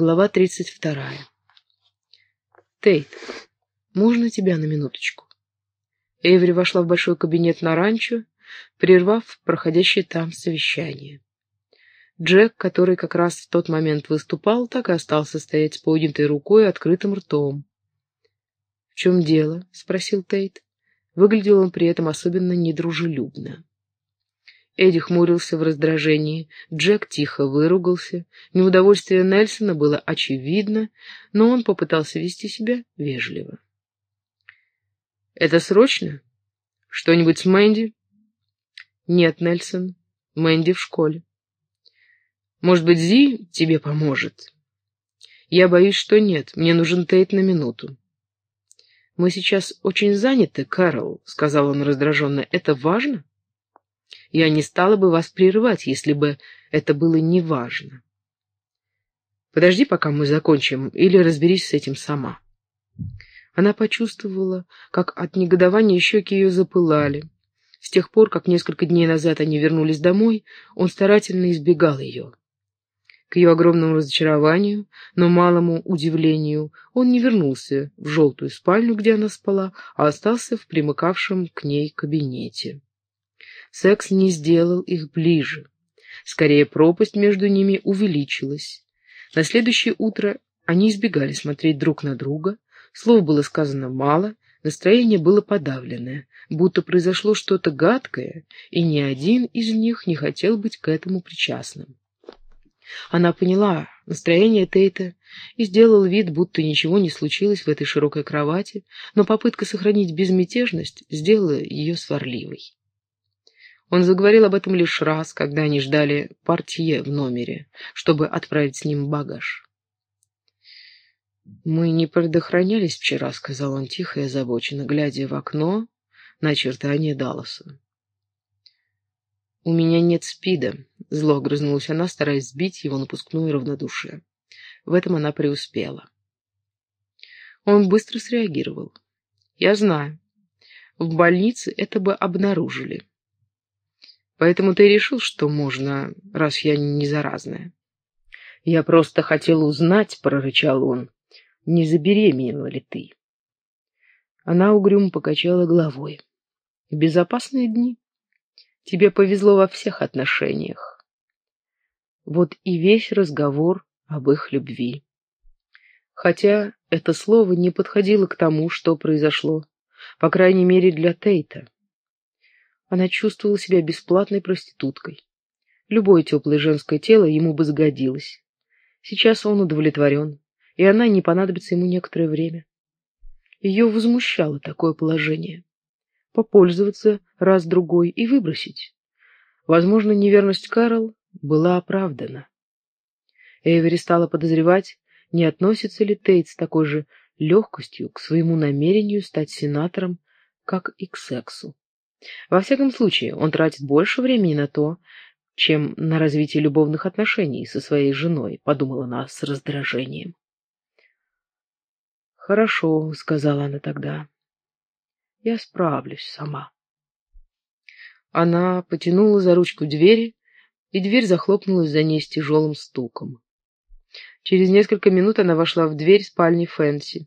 Глава тридцать вторая. Тейт, можно тебя на минуточку? Эйври вошла в большой кабинет на ранчо, прервав проходящее там совещание. Джек, который как раз в тот момент выступал, так и остался стоять с поднятой рукой и открытым ртом. «В чем дело?» — спросил Тейт. Выглядел он при этом особенно недружелюбно. Эдди хмурился в раздражении, Джек тихо выругался. Неудовольствие Нельсона было очевидно, но он попытался вести себя вежливо. «Это срочно? Что-нибудь с Мэнди?» «Нет, Нельсон, Мэнди в школе». «Может быть, Зи тебе поможет?» «Я боюсь, что нет. Мне нужен Тейт на минуту». «Мы сейчас очень заняты, Кэрол», — сказал он раздраженно. «Это важно?» Я не стала бы вас прерывать, если бы это было неважно. Подожди, пока мы закончим, или разберись с этим сама. Она почувствовала, как от негодования щеки ее запылали. С тех пор, как несколько дней назад они вернулись домой, он старательно избегал ее. К ее огромному разочарованию, но малому удивлению, он не вернулся в желтую спальню, где она спала, а остался в примыкавшем к ней кабинете. Секс не сделал их ближе. Скорее, пропасть между ними увеличилась. На следующее утро они избегали смотреть друг на друга, слов было сказано мало, настроение было подавленное, будто произошло что-то гадкое, и ни один из них не хотел быть к этому причастным. Она поняла настроение Тейта и сделал вид, будто ничего не случилось в этой широкой кровати, но попытка сохранить безмятежность сделала ее сварливой. Он заговорил об этом лишь раз, когда они ждали портье в номере, чтобы отправить с ним багаж. «Мы не предохранялись вчера», — сказал он тихо и озабоченно, глядя в окно на очертания Далласа. «У меня нет спида», — зло огрызнулась она, стараясь сбить его напускное равнодушие. В этом она преуспела. Он быстро среагировал. «Я знаю. В больнице это бы обнаружили. Поэтому ты решил, что можно, раз я не заразная. Я просто хотел узнать, прорычал он, не забеременела ли ты. Она угрюмо покачала головой. Безопасные дни. Тебе повезло во всех отношениях. Вот и весь разговор об их любви. Хотя это слово не подходило к тому, что произошло, по крайней мере для Тейта. Она чувствовала себя бесплатной проституткой. Любое теплое женское тело ему бы сгодилось. Сейчас он удовлетворен, и она не понадобится ему некоторое время. Ее возмущало такое положение. Попользоваться раз-другой и выбросить. Возможно, неверность Карл была оправдана. Эйвери стала подозревать, не относится ли Тейт с такой же легкостью к своему намерению стать сенатором, как и к сексу. Во всяком случае, он тратит больше времени на то, чем на развитие любовных отношений со своей женой, подумала она с раздражением. «Хорошо», — сказала она тогда. «Я справлюсь сама». Она потянула за ручку двери, и дверь захлопнулась за ней с тяжелым стуком. Через несколько минут она вошла в дверь спальни Фэнси.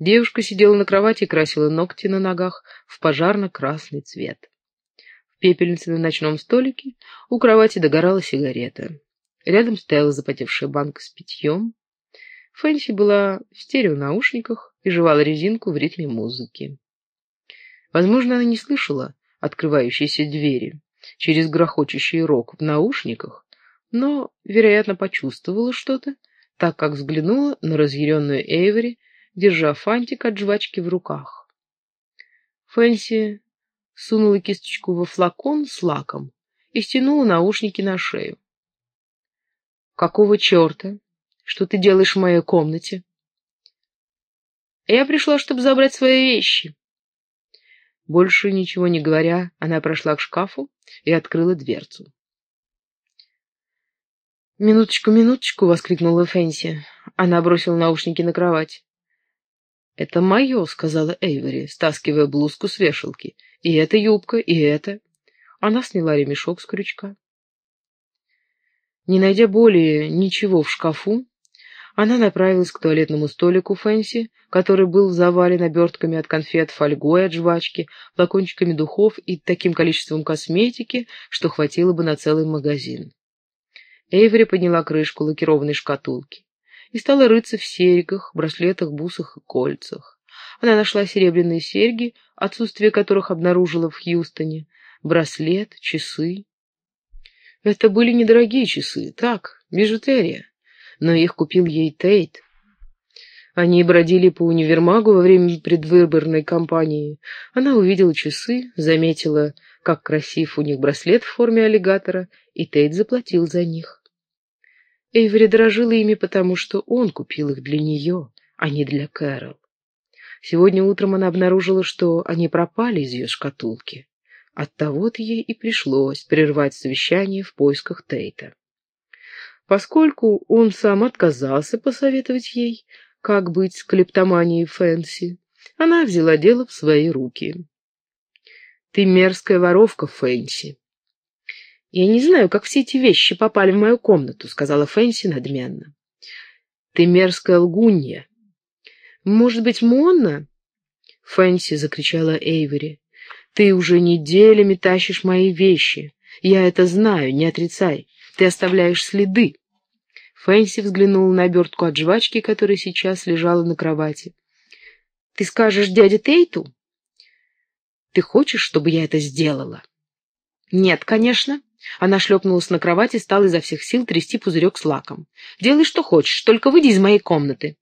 Девушка сидела на кровати и красила ногти на ногах в пожарно-красный цвет. В пепельнице на ночном столике у кровати догорала сигарета. Рядом стояла запотевшая банка с питьем. Фэнси была в стереонаушниках и жевала резинку в ритме музыки. Возможно, она не слышала открывающейся двери через грохочущий рок в наушниках, но, вероятно, почувствовала что-то, так как взглянула на разъяренную Эйвери держа фантик от жвачки в руках. Фэнси сунула кисточку во флакон с лаком и стянула наушники на шею. «Какого черта? Что ты делаешь в моей комнате?» «Я пришла, чтобы забрать свои вещи». Больше ничего не говоря, она прошла к шкафу и открыла дверцу. «Минуточку, минуточку!» — воскликнула Фэнси. Она бросила наушники на кровать. «Это мое», — сказала Эйвери, стаскивая блузку с вешалки. «И эта юбка, и это». Она сняла ремешок с крючка. Не найдя более ничего в шкафу, Она направилась к туалетному столику Фэнси, который был завален обертками от конфет, фольгой от жвачки, флакончиками духов и таким количеством косметики, что хватило бы на целый магазин. Эйвери подняла крышку лакированной шкатулки и стала рыться в серьгах, браслетах, бусах и кольцах. Она нашла серебряные серьги, отсутствие которых обнаружила в Хьюстоне, браслет, часы. Это были недорогие часы, так, бижутерия но их купил ей Тейт. Они бродили по универмагу во время предвыборной кампании. Она увидела часы, заметила, как красив у них браслет в форме аллигатора, и Тейт заплатил за них. Эйвери дрожила ими, потому что он купил их для нее, а не для Кэрол. Сегодня утром она обнаружила, что они пропали из ее шкатулки. Оттого-то ей и пришлось прервать совещание в поисках Тейта. Поскольку он сам отказался посоветовать ей, как быть с клептоманией Фэнси, она взяла дело в свои руки. «Ты мерзкая воровка, Фэнси». «Я не знаю, как все эти вещи попали в мою комнату», — сказала Фэнси надменно. «Ты мерзкая лгунья». «Может быть, Монна?» Фэнси закричала Эйвери. «Ты уже неделями тащишь мои вещи. Я это знаю, не отрицай. Ты оставляешь следы». Фэнси взглянула на обертку от жвачки, которая сейчас лежала на кровати. «Ты скажешь дяде Тейту?» «Ты хочешь, чтобы я это сделала?» «Нет, конечно». Она шлепнулась на кровать и стала изо всех сил трясти пузырек с лаком. «Делай, что хочешь, только выйди из моей комнаты».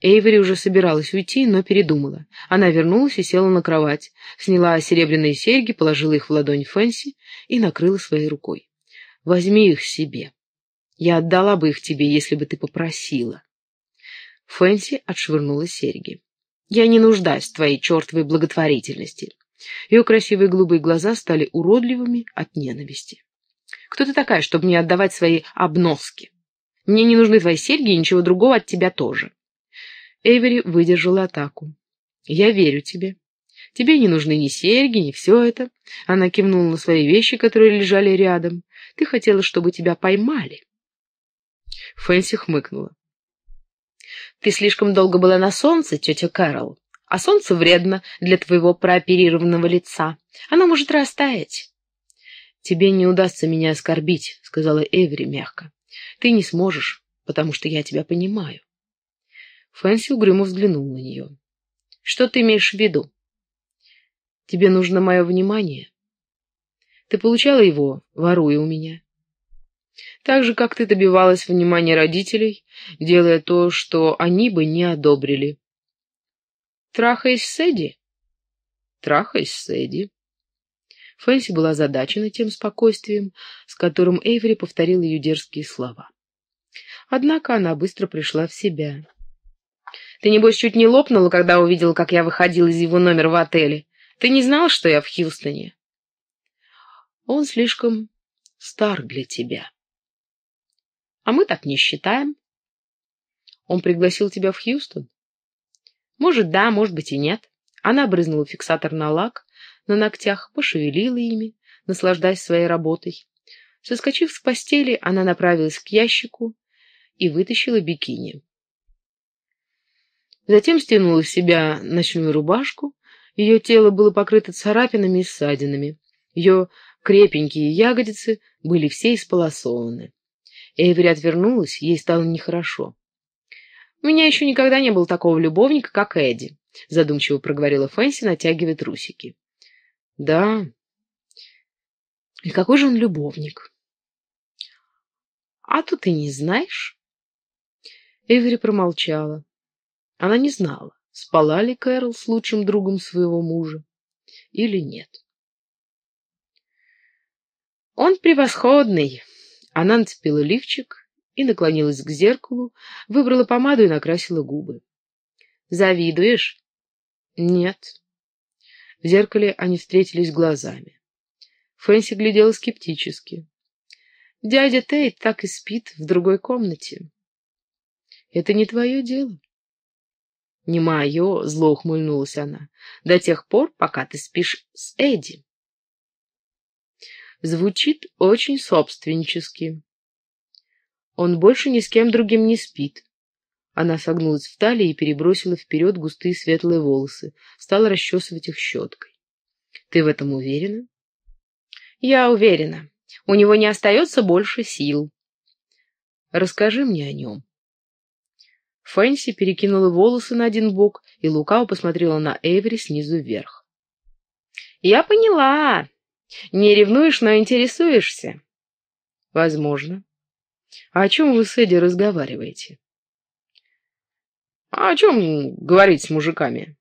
Эйвери уже собиралась уйти, но передумала. Она вернулась и села на кровать, сняла серебряные серьги, положила их в ладонь Фэнси и накрыла своей рукой. «Возьми их себе». Я отдала бы их тебе, если бы ты попросила. Фэнси отшвырнула серьги. Я не нуждаюсь в твоей чертовой благотворительности. Ее красивые голубые глаза стали уродливыми от ненависти. Кто ты такая, чтобы мне отдавать свои обноски? Мне не нужны твои серьги и ничего другого от тебя тоже. Эвери выдержала атаку. Я верю тебе. Тебе не нужны ни серьги, ни все это. Она кивнула на свои вещи, которые лежали рядом. Ты хотела, чтобы тебя поймали. Фэнси хмыкнула. «Ты слишком долго была на солнце, тетя Кэрол, а солнце вредно для твоего прооперированного лица. Оно может растаять». «Тебе не удастся меня оскорбить», — сказала Эвери мягко. «Ты не сможешь, потому что я тебя понимаю». Фэнси угрюмо взглянул на нее. «Что ты имеешь в виду?» «Тебе нужно мое внимание. Ты получала его, воруя у меня. Так же, как ты добивалась внимания родителей, делая то, что они бы не одобрили. Трахаясь с Эдди? Трахаясь с Эдди. Фэнси была озадачена тем спокойствием, с которым Эйвери повторил ее дерзкие слова. Однако она быстро пришла в себя. «Ты, небось, чуть не лопнула, когда увидела, как я выходил из его номера в отеле. Ты не знал, что я в Хьюстоне?» «Он слишком стар для тебя». А мы так не считаем. Он пригласил тебя в Хьюстон? Может, да, может быть и нет. Она брызнула фиксатор на лак, на ногтях, пошевелила ими, наслаждаясь своей работой. Соскочив с постели, она направилась к ящику и вытащила бикини. Затем стянула с себя ночную рубашку. Ее тело было покрыто царапинами и ссадинами. Ее крепенькие ягодицы были все исполосованы. Эйвери отвернулась, ей стало нехорошо. «У меня еще никогда не было такого любовника, как Эдди», — задумчиво проговорила Фэнси, натягивая трусики. «Да. И какой же он любовник?» «А тут ты не знаешь?» Эйвери промолчала. Она не знала, спала ли Кэрол с лучшим другом своего мужа или нет. «Он превосходный», она нацепила лифчик и наклонилась к зеркалу, выбрала помаду и накрасила губы. «Завидуешь?» «Нет». В зеркале они встретились глазами. Фэнси глядела скептически. «Дядя Тейт так и спит в другой комнате». «Это не твое дело». «Не мое», — зло ухмыльнулась она, — «до тех пор, пока ты спишь с Эдди». Звучит очень собственнически. Он больше ни с кем другим не спит, Она согнулась в талии и перебросила вперед густые светлые волосы, стала расчесывать их щеткой. «Ты в этом уверена?» «Я уверена. У него не остается больше сил». «Расскажи мне о нем». Фэнси перекинула волосы на один бок и лукаво посмотрела на Эйвери снизу вверх. «Я поняла. Не ревнуешь, но интересуешься». «Возможно. А о чем вы с Эдди разговариваете?» «А о чем говорить с мужиками?»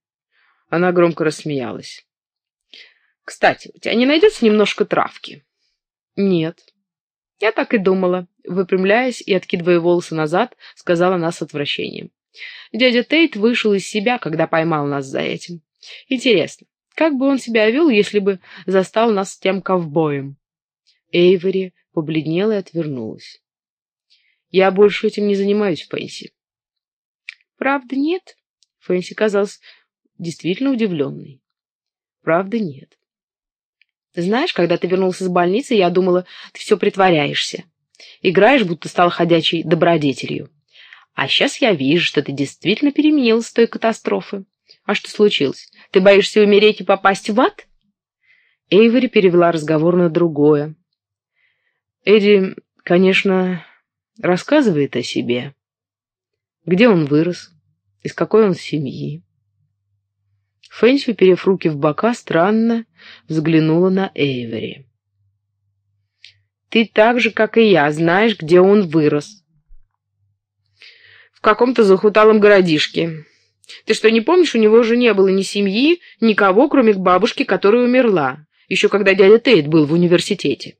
Она громко рассмеялась. «Кстати, у тебя не найдется немножко травки?» «Нет». «Я так и думала», — выпрямляясь и откидывая волосы назад, сказала она с отвращением. «Дядя Тейт вышел из себя, когда поймал нас за этим. Интересно, как бы он себя вел, если бы застал нас с тем ковбоем?» Эйвори побледнела и отвернулась. «Я больше этим не занимаюсь, Фэнси. Правда, нет? Фэнси казалась действительно удивленной. Правда, нет. Знаешь, когда ты вернулся из больницы, я думала, ты все притворяешься. Играешь, будто стал ходячей добродетелью. А сейчас я вижу, что ты действительно переменилась с той катастрофы. А что случилось? Ты боишься умереть и попасть в ад? Эйвори перевела разговор на другое. Эдди, конечно, рассказывает о себе. Где он вырос? Из какой он семьи? Фэнси, уперев руки в бока, странно взглянула на Эйвери. «Ты так же, как и я, знаешь, где он вырос. В каком-то захуталом городишке. Ты что, не помнишь, у него уже не было ни семьи, никого, кроме бабушки, которая умерла, еще когда дядя Тейт был в университете?»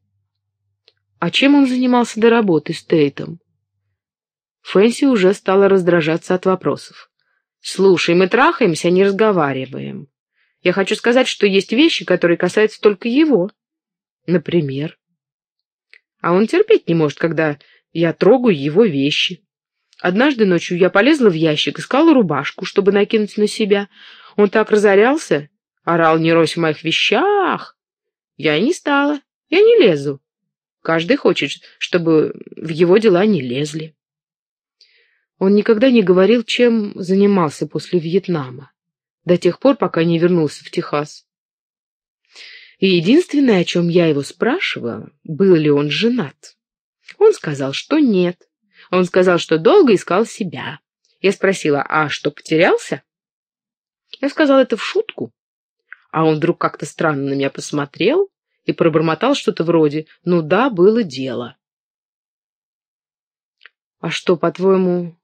«А чем он занимался до работы с Тейтом?» Фэнси уже стала раздражаться от вопросов. «Слушай, мы трахаемся, а не разговариваем. Я хочу сказать, что есть вещи, которые касаются только его. Например. А он терпеть не может, когда я трогаю его вещи. Однажды ночью я полезла в ящик, искала рубашку, чтобы накинуть на себя. Он так разорялся, орал «Не рось в моих вещах!» Я и не стала, я не лезу. Каждый хочет, чтобы в его дела не лезли. Он никогда не говорил, чем занимался после Вьетнама, до тех пор, пока не вернулся в Техас. И единственное, о чем я его спрашивала, был ли он женат. Он сказал, что нет. Он сказал, что долго искал себя. Я спросила, а что, потерялся? Я сказала это в шутку. А он вдруг как-то странно на меня посмотрел и пробормотал что-то вроде «Ну да, было дело». «А что, по-твоему,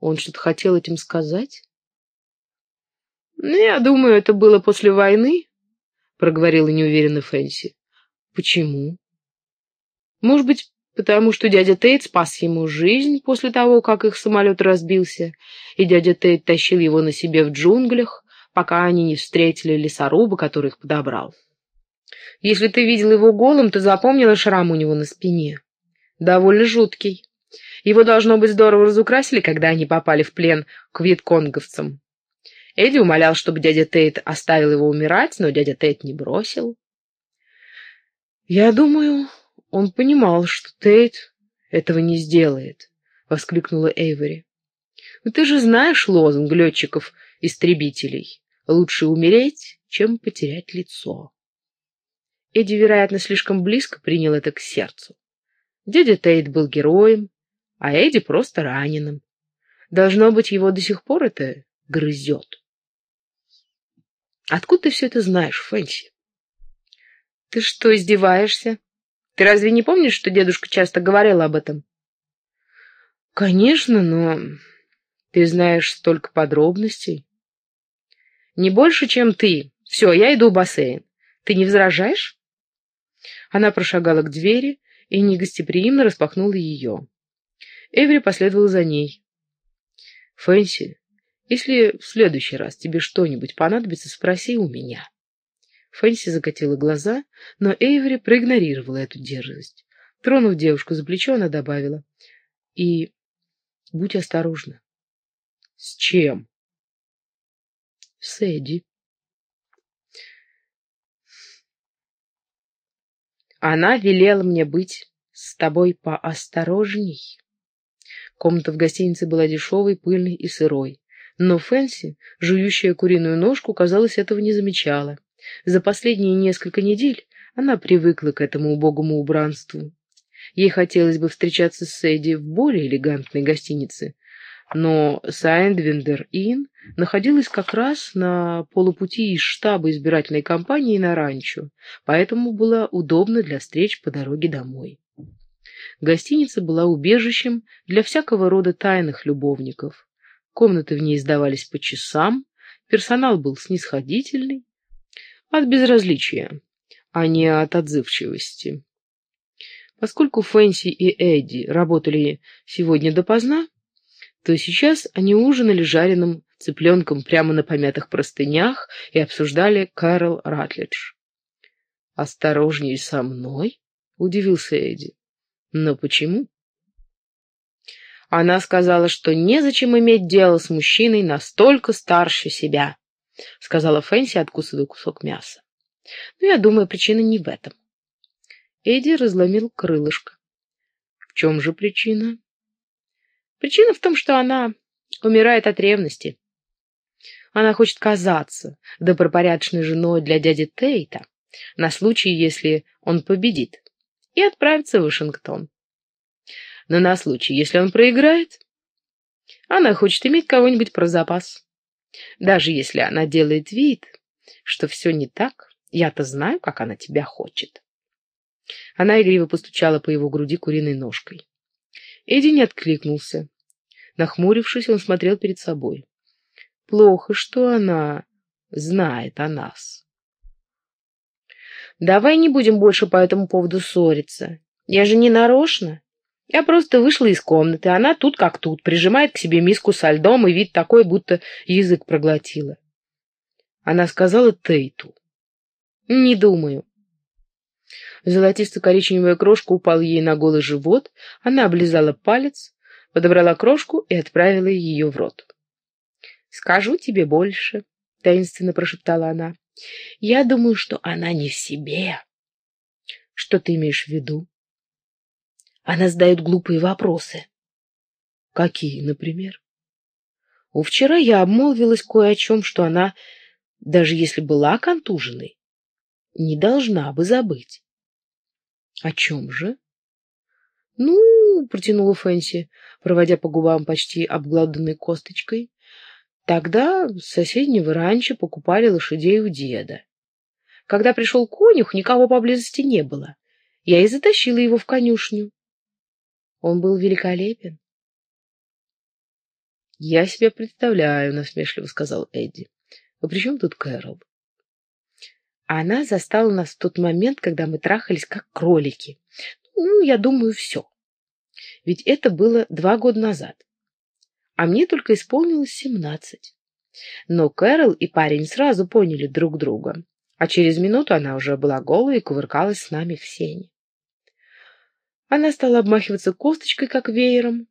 он что-то хотел этим сказать? «Ну, я думаю, это было после войны», — проговорила неуверенно Фэнси. «Почему?» «Может быть, потому что дядя Тейт спас ему жизнь после того, как их самолет разбился, и дядя Тейт тащил его на себе в джунглях, пока они не встретили лесоруба, который их подобрал. Если ты видел его голым, то запомнила шрам у него на спине. Довольно жуткий. Его, должно быть, здорово разукрасили, когда они попали в плен к вьетконговцам. Эдди умолял, чтобы дядя Тейт оставил его умирать, но дядя Тейт не бросил. «Я думаю, он понимал, что Тейт этого не сделает», — воскликнула Эйвори. «Ну ты же знаешь лозунг летчиков-истребителей. Лучше умереть, чем потерять лицо». Эдди, вероятно, слишком близко принял это к сердцу. Дядя Тейт был героем, а Эдди просто раненым. Должно быть, его до сих пор это грызет. Откуда ты все это знаешь, Фэнси? Ты что, издеваешься? Ты разве не помнишь, что дедушка часто говорил об этом? Конечно, но ты знаешь столько подробностей. Не больше, чем ты. Все, я иду в бассейн. Ты не возражаешь? Она прошагала к двери и негостеприимно распахнула ее. Эври последовал за ней. «Фэнси, если в следующий раз тебе что-нибудь понадобится, спроси у меня». Фэнси закатила глаза, но Эйвери проигнорировала эту дерзость. Тронув девушку за плечо, она добавила. «И будь осторожна». «С чем?» «С Эдди». Она велела мне быть с тобой поосторожней. Комната в гостинице была дешевой, пыльной и сырой. Но Фэнси, жующая куриную ножку, казалось, этого не замечала. За последние несколько недель она привыкла к этому убогому убранству. Ей хотелось бы встречаться с Эдди в более элегантной гостинице, но Sidewinder Inn находилась как раз на полупути из штаба избирательной кампании на ранчо, поэтому было удобно для встреч по дороге домой. Гостиница была убежищем для всякого рода тайных любовников. Комнаты в ней сдавались по часам, персонал был снисходительный, от безразличия, а не от отзывчивости. Поскольку Фэнси и Эдди работали сегодня допоздна, то сейчас они ужинали жареным цыпленком прямо на помятых простынях и обсуждали Кэрол Ратлидж. «Осторожней со мной?» — удивился Эдди. «Но почему?» Она сказала, что незачем иметь дело с мужчиной настолько старше себя, — сказала Фэнси, откусывая кусок мяса. Но я думаю, причина не в этом. Эдди разломил крылышко. В чем же причина? Причина в том, что она умирает от ревности. Она хочет казаться добропорядочной женой для дяди Тейта на случай, если он победит, и отправиться в Вашингтон. Но на случай, если он проиграет, она хочет иметь кого-нибудь про запас. Даже если она делает вид, что все не так, я-то знаю, как она тебя хочет. Она игриво постучала по его груди куриной ножкой. Эдди не откликнулся. Нахмурившись, он смотрел перед собой. Плохо, что она знает о нас. Давай не будем больше по этому поводу ссориться. Я же не нарочно. Я просто вышла из комнаты, она тут как тут, прижимает к себе миску со льдом и вид такой, будто язык проглотила. Она сказала Тейту. Не думаю. Золотисто-коричневая крошка упала ей на голый живот, она облизала палец, подобрала крошку и отправила ее в рот. «Скажу тебе больше», — таинственно прошептала она. «Я думаю, что она не в себе». «Что ты имеешь в виду?» «Она задает глупые вопросы». «Какие, например?» «У вчера я обмолвилась кое о чем, что она, даже если была контуженной, не должна бы забыть. О чем же? Ну, протянула Фэнси, проводя по губам почти обглоданной косточкой. Тогда с соседнего ранчо покупали лошадей у деда. Когда пришел конюх, никого поблизости не было. Я и затащила его в конюшню. Он был великолепен. «Я себе представляю», — насмешливо сказал Эдди. «А при чем тут Кэрол?» Она застала нас в тот момент, когда мы трахались как кролики. Ну, я думаю, все. Ведь это было два года назад. А мне только исполнилось семнадцать. Но Кэрол и парень сразу поняли друг друга. А через минуту она уже была голая и кувыркалась с нами в сене. Она стала обмахиваться косточкой, как веером.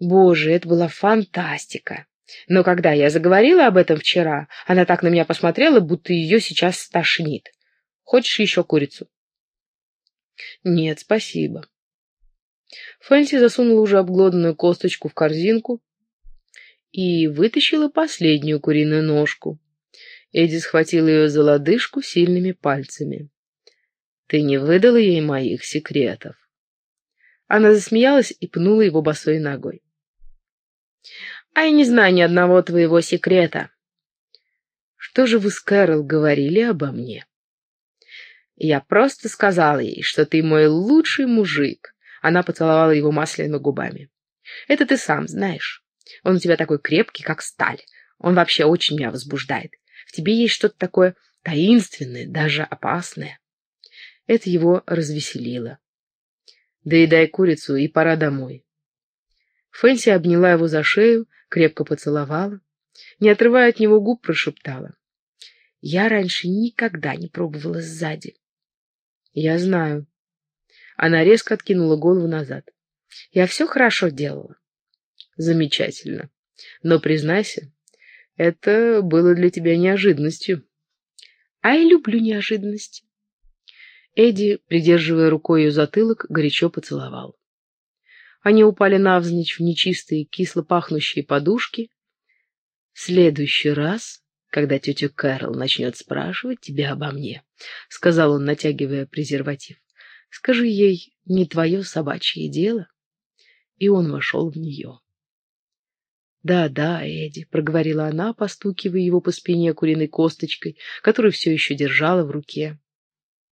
Боже, это была фантастика! Но когда я заговорила об этом вчера, она так на меня посмотрела, будто ее сейчас стошнит. Хочешь еще курицу? Нет, спасибо. Фэнси засунула уже обглоданную косточку в корзинку и вытащила последнюю куриную ножку. Эдди схватил ее за лодыжку сильными пальцами. «Ты не выдала ей моих секретов?» Она засмеялась и пнула его босой ногой. А я не знаю ни одного твоего секрета. Что же вы с Кэрол говорили обо мне? Я просто сказала ей, что ты мой лучший мужик. Она поцеловала его масляными губами. Это ты сам знаешь. Он у тебя такой крепкий, как сталь. Он вообще очень меня возбуждает. В тебе есть что-то такое таинственное, даже опасное. Это его развеселило. Доедай курицу и пора домой. Фэнси обняла его за шею, крепко поцеловала, не отрывая от него губ, прошептала. Я раньше никогда не пробовала сзади. Я знаю. Она резко откинула голову назад. Я все хорошо делала. Замечательно. Но, признайся, это было для тебя неожиданностью. А я люблю неожиданности. Эдди, придерживая рукой ее затылок, горячо поцеловал. Они упали навзничь в нечистые, кисло пахнущие подушки. «В следующий раз, когда тетя Кэрол начнет спрашивать тебя обо мне», — сказал он, натягивая презерватив, — «скажи ей, не твое собачье дело». И он вошел в нее. «Да, да, Эдди», — проговорила она, постукивая его по спине куриной косточкой, которую все еще держала в руке.